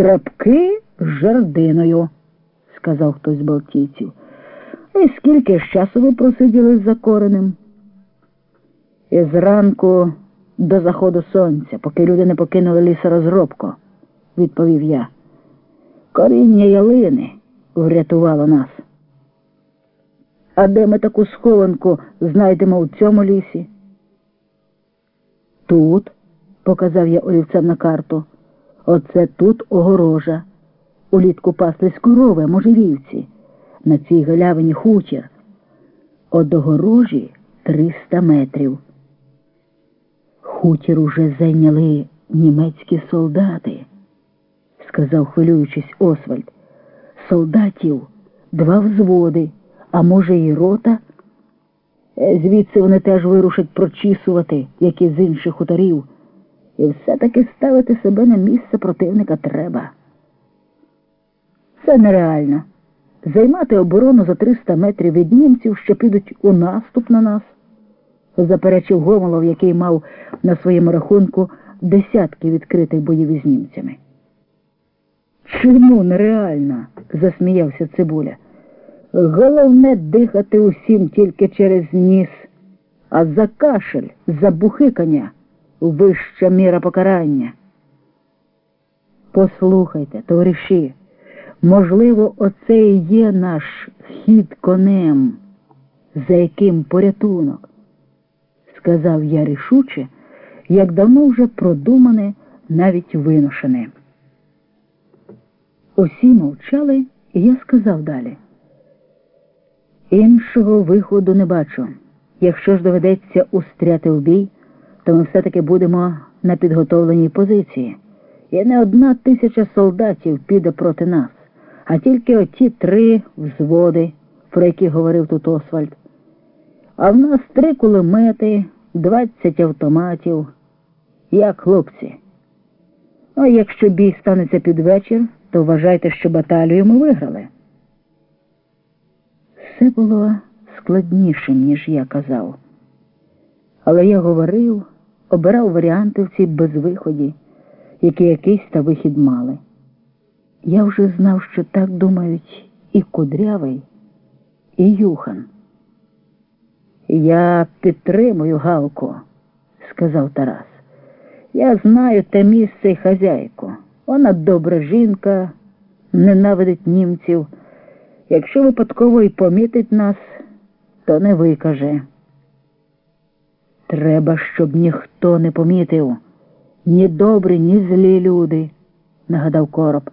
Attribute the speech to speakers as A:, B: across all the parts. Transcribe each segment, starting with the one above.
A: Страпки з жердиною, сказав хтось з балтійців. І скільки ж часу ви просиділи за коренем? І зранку до заходу сонця, поки люди не покинули лісорозробку, відповів я. Коріння ялини врятувало нас. А де ми таку схованку знайдемо у цьому лісі? Тут, показав я олівцем на карту. Оце тут огорожа. Улітку паслись корови, може вівці. На цій галявині хутір. От огорожі триста метрів. Хутір уже зайняли німецькі солдати, сказав, хвилюючись Освальд. Солдатів два взводи, а може, і рота. Е, Звідси вони теж вирушать прочісувати, як і з інших хуторів. І все-таки ставити себе на місце противника треба. Це нереально. Займати оборону за 300 метрів від німців, що підуть у наступ на нас, заперечив Гомолов, який мав на своєму рахунку десятки відкритих боїв із німцями. Чому нереально? засміявся Цибуля. Головне дихати усім тільки через ніс, а за кашель, за бухикання вища міра покарання. Послухайте, товариші, можливо, оце і є наш хід конем, за яким порятунок, сказав я рішуче, як давно вже продумане, навіть виношене. Усі мовчали, і я сказав далі. Іншого виходу не бачу. Якщо ж доведеться устряти в бій, то ми все-таки будемо на підготовленій позиції. І не одна тисяча солдатів піде проти нас, а тільки оті три взводи, про які говорив тут Освальд. А в нас три кулемети, двадцять автоматів. Як хлопці. А якщо бій станеться під вечір, то вважайте, що баталію ми виграли. Все було складнішим, ніж я казав. Але я говорив, обирав варіанти в цій безвиході, які якийсь та вихід мали. Я вже знав, що так думають і Кудрявий, і Юхан. Я підтримую Галку, сказав Тарас. Я знаю те місце і хазяйку. Вона добра жінка, ненавидить німців. Якщо випадково і помітить нас, то не викаже. Треба, щоб ніхто не помітив. Ні добрі, ні злі люди, нагадав короб.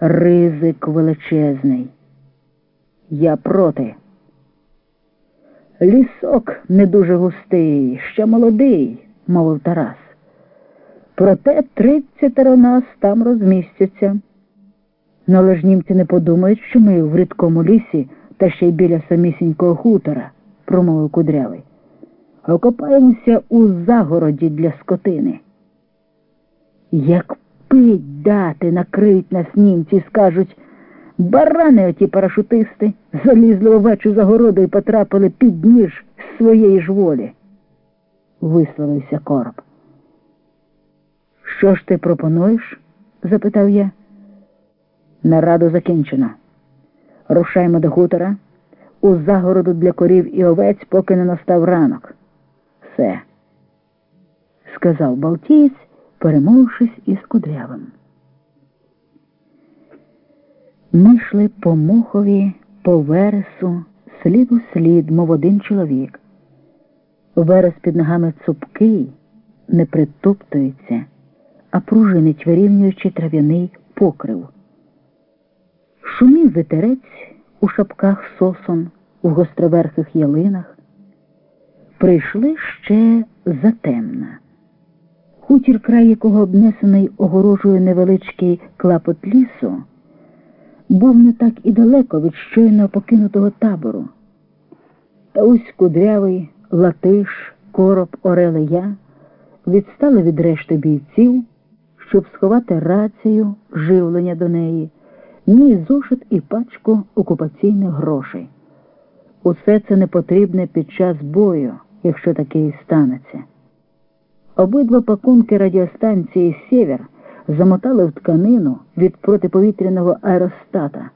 A: Ризик величезний. Я проти. Лісок не дуже густий, ще молодий, мовив Тарас. Проте тридцятеро нас там розмістяться. Ну, але ж німці не подумають, що ми в рідкому лісі та ще й біля самісінького хутора, промовив кудрявий. Окопаємося у загороді для скотини. Як пить дати накриють нас німці, скажуть, барани оті парашутисти залізли овечу загороду і потрапили під ніж своєї ж волі. Висловився короб. Що ж ти пропонуєш? запитав я. Нараду закінчено. Рушаймо до хутора у загороду для корів і овець, поки не настав ранок. Все, сказав Балтієць, перемовившись із кудрявим. Ми йшли по мохові, по вересу, слід у слід, мов один чоловік. Верес під ногами цупкий, не притоптується, а пружинить вирівнюючи трав'яний покрив. Шумів вітерець у шапках сосон, у гостроверхих ялинах. Прийшли ще затемна. Хутір, край якого обнесений огорожує невеличкий клапот лісу, був не так і далеко від щойно покинутого табору. Та ось кудрявий, латиш, короб, орел і я відстали від решти бійців, щоб сховати рацію, живлення до неї, ні зошит і пачку окупаційних грошей. Усе це не потрібне під час бою, якщо таке і станеться. Обидва пакунки радіостанції Сєвєр замотали в тканину від протиповітряного аеростата.